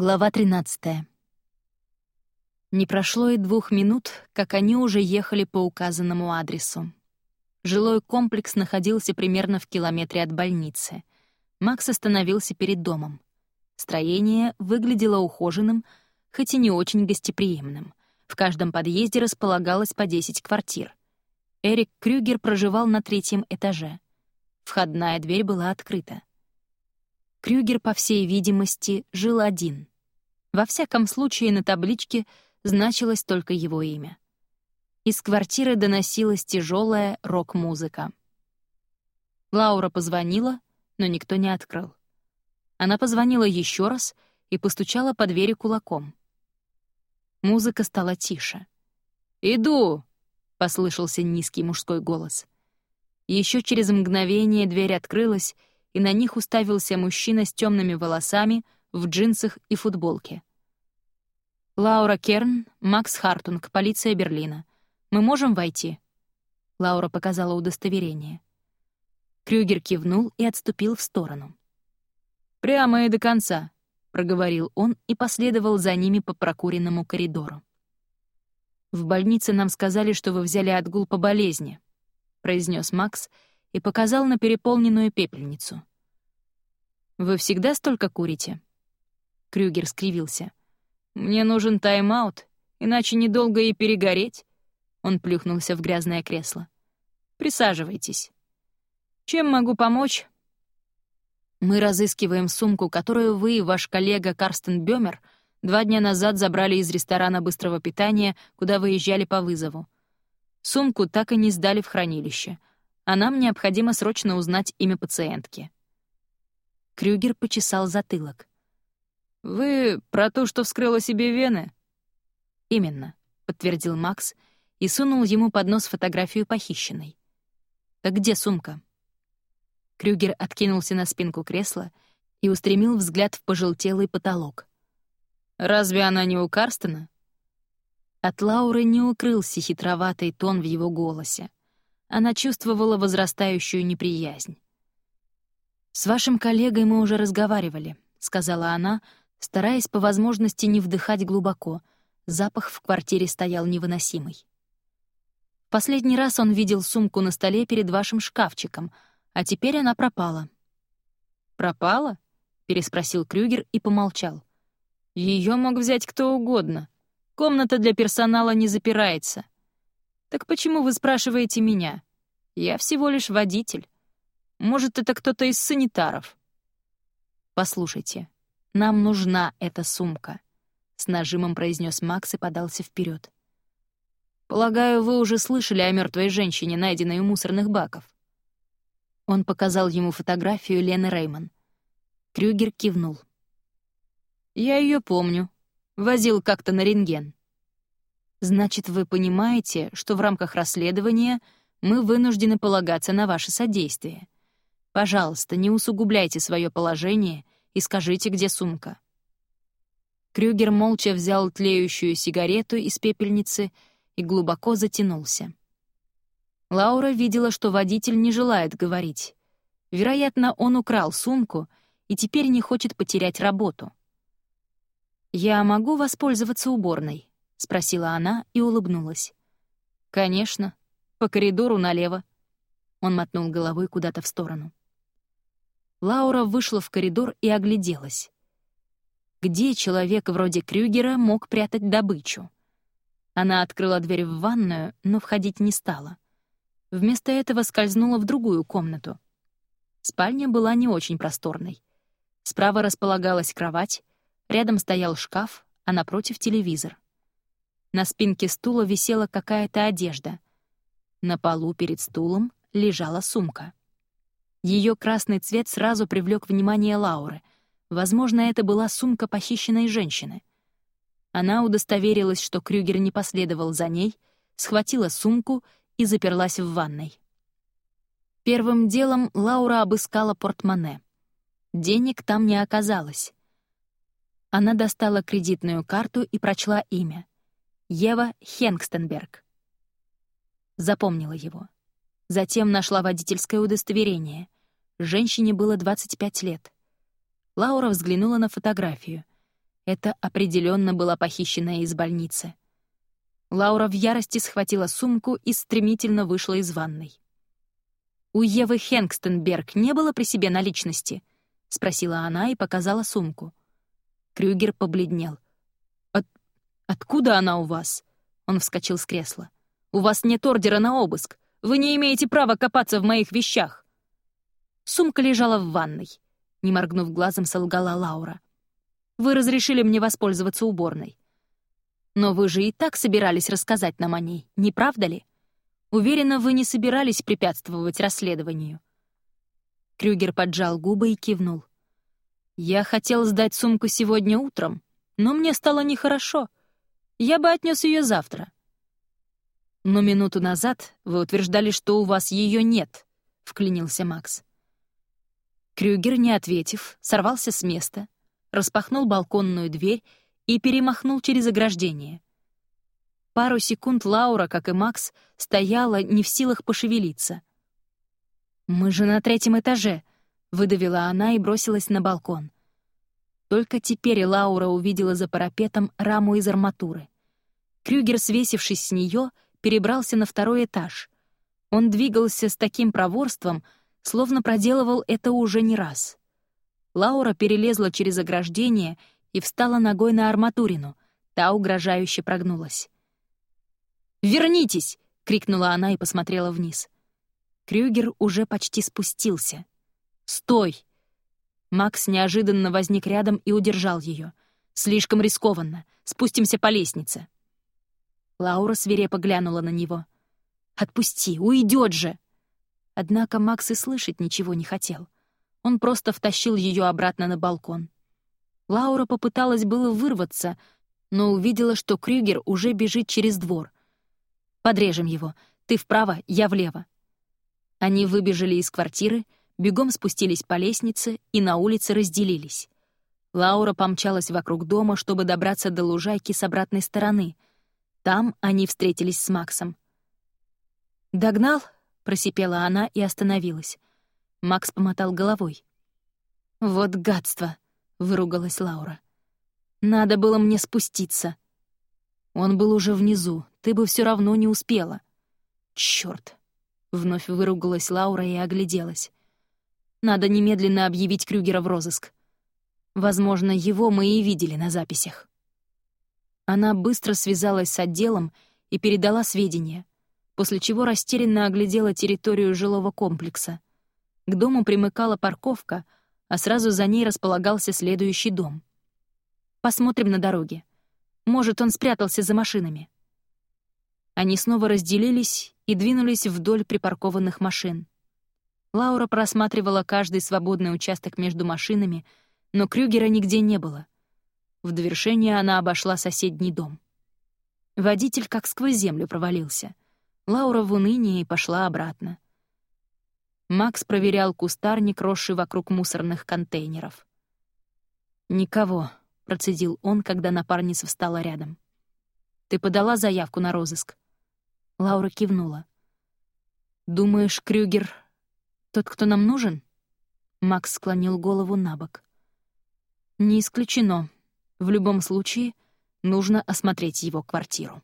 Глава 13. Не прошло и двух минут, как они уже ехали по указанному адресу. Жилой комплекс находился примерно в километре от больницы. Макс остановился перед домом. Строение выглядело ухоженным, хоть и не очень гостеприимным. В каждом подъезде располагалось по 10 квартир. Эрик Крюгер проживал на третьем этаже. Входная дверь была открыта. Крюгер, по всей видимости, жил один. Во всяком случае, на табличке значилось только его имя. Из квартиры доносилась тяжелая рок-музыка. Лаура позвонила, но никто не открыл. Она позвонила еще раз и постучала по двери кулаком. Музыка стала тише. «Иду!» — послышался низкий мужской голос. Еще через мгновение дверь открылась, и на них уставился мужчина с темными волосами, в джинсах и футболке. «Лаура Керн, Макс Хартунг, полиция Берлина. Мы можем войти?» Лаура показала удостоверение. Крюгер кивнул и отступил в сторону. «Прямо и до конца», — проговорил он и последовал за ними по прокуренному коридору. «В больнице нам сказали, что вы взяли отгул по болезни», — произнес Макс и показал на переполненную пепельницу. «Вы всегда столько курите?» Крюгер скривился. «Мне нужен тайм-аут, иначе недолго и перегореть». Он плюхнулся в грязное кресло. «Присаживайтесь. Чем могу помочь?» «Мы разыскиваем сумку, которую вы и ваш коллега Карстен Бёмер два дня назад забрали из ресторана быстрого питания, куда выезжали по вызову. Сумку так и не сдали в хранилище, а нам необходимо срочно узнать имя пациентки». Крюгер почесал затылок. «Вы про то, что вскрыла себе вены?» «Именно», — подтвердил Макс и сунул ему под нос фотографию похищенной. «Так где сумка?» Крюгер откинулся на спинку кресла и устремил взгляд в пожелтелый потолок. «Разве она не у Карстена?» От Лауры не укрылся хитроватый тон в его голосе. Она чувствовала возрастающую неприязнь. «С вашим коллегой мы уже разговаривали», — сказала она, стараясь по возможности не вдыхать глубоко. Запах в квартире стоял невыносимый. Последний раз он видел сумку на столе перед вашим шкафчиком, а теперь она пропала. «Пропала?» — переспросил Крюгер и помолчал. Ее мог взять кто угодно. Комната для персонала не запирается. Так почему вы спрашиваете меня? Я всего лишь водитель. Может, это кто-то из санитаров?» «Послушайте, нам нужна эта сумка», — с нажимом произнес Макс и подался вперед. «Полагаю, вы уже слышали о мертвой женщине, найденной у мусорных баков». Он показал ему фотографию Лены Реймон. Крюгер кивнул. «Я ее помню. Возил как-то на рентген». «Значит, вы понимаете, что в рамках расследования мы вынуждены полагаться на ваше содействие. Пожалуйста, не усугубляйте свое положение и скажите, где сумка». Крюгер молча взял тлеющую сигарету из пепельницы и глубоко затянулся. Лаура видела, что водитель не желает говорить. Вероятно, он украл сумку и теперь не хочет потерять работу. «Я могу воспользоваться уборной?» — спросила она и улыбнулась. «Конечно. По коридору налево». Он мотнул головой куда-то в сторону. Лаура вышла в коридор и огляделась. Где человек вроде Крюгера мог прятать добычу? Она открыла дверь в ванную, но входить не стала. Вместо этого скользнула в другую комнату. Спальня была не очень просторной. Справа располагалась кровать, рядом стоял шкаф, а напротив — телевизор. На спинке стула висела какая-то одежда. На полу перед стулом лежала сумка. Ее красный цвет сразу привлек внимание Лауры. Возможно, это была сумка похищенной женщины. Она удостоверилась, что Крюгер не последовал за ней, схватила сумку и заперлась в ванной. Первым делом Лаура обыскала портмоне. Денег там не оказалось. Она достала кредитную карту и прочла имя. Ева Хенгстенберг. Запомнила его. Затем нашла водительское удостоверение. Женщине было 25 лет. Лаура взглянула на фотографию. Это определенно была похищенная из больницы. Лаура в ярости схватила сумку и стремительно вышла из ванной. «У Евы Хенгстенберг не было при себе наличности?» — спросила она и показала сумку. Крюгер побледнел. «От... «Откуда она у вас?» Он вскочил с кресла. «У вас нет ордера на обыск. Вы не имеете права копаться в моих вещах». Сумка лежала в ванной. Не моргнув глазом, солгала Лаура. «Вы разрешили мне воспользоваться уборной. Но вы же и так собирались рассказать нам о ней, не правда ли? Уверена, вы не собирались препятствовать расследованию». Крюгер поджал губы и кивнул. «Я хотел сдать сумку сегодня утром, но мне стало нехорошо. Я бы отнес ее завтра». «Но минуту назад вы утверждали, что у вас ее нет», — вклинился Макс. Крюгер, не ответив, сорвался с места, распахнул балконную дверь и перемахнул через ограждение. Пару секунд Лаура, как и Макс, стояла не в силах пошевелиться. «Мы же на третьем этаже», — выдавила она и бросилась на балкон. Только теперь Лаура увидела за парапетом раму из арматуры. Крюгер, свесившись с нее, перебрался на второй этаж. Он двигался с таким проворством, словно проделывал это уже не раз. Лаура перелезла через ограждение и встала ногой на арматурину. Та угрожающе прогнулась. «Вернитесь!» — крикнула она и посмотрела вниз. Крюгер уже почти спустился. «Стой!» Макс неожиданно возник рядом и удержал ее. «Слишком рискованно. Спустимся по лестнице». Лаура свирепо глянула на него. «Отпусти, уйдет же!» Однако Макс и слышать ничего не хотел. Он просто втащил ее обратно на балкон. Лаура попыталась было вырваться, но увидела, что Крюгер уже бежит через двор. «Подрежем его. Ты вправо, я влево». Они выбежали из квартиры, бегом спустились по лестнице и на улице разделились. Лаура помчалась вокруг дома, чтобы добраться до лужайки с обратной стороны. Там они встретились с Максом. «Догнал?» — просипела она и остановилась. Макс помотал головой. «Вот гадство!» — выругалась Лаура. «Надо было мне спуститься». Он был уже внизу, ты бы все равно не успела. Черт! Вновь выругалась Лаура и огляделась. Надо немедленно объявить Крюгера в розыск. Возможно, его мы и видели на записях. Она быстро связалась с отделом и передала сведения, после чего растерянно оглядела территорию жилого комплекса. К дому примыкала парковка, а сразу за ней располагался следующий дом. «Посмотрим на дороге. Может, он спрятался за машинами». Они снова разделились и двинулись вдоль припаркованных машин. Лаура просматривала каждый свободный участок между машинами, но Крюгера нигде не было. В довершение она обошла соседний дом. Водитель как сквозь землю провалился. Лаура в унынии пошла обратно. Макс проверял кустарник, росший вокруг мусорных контейнеров. «Никого», — процедил он, когда напарница встала рядом. «Ты подала заявку на розыск?» Лаура кивнула. «Думаешь, Крюгер тот, кто нам нужен?» Макс склонил голову на бок. «Не исключено. В любом случае, нужно осмотреть его квартиру».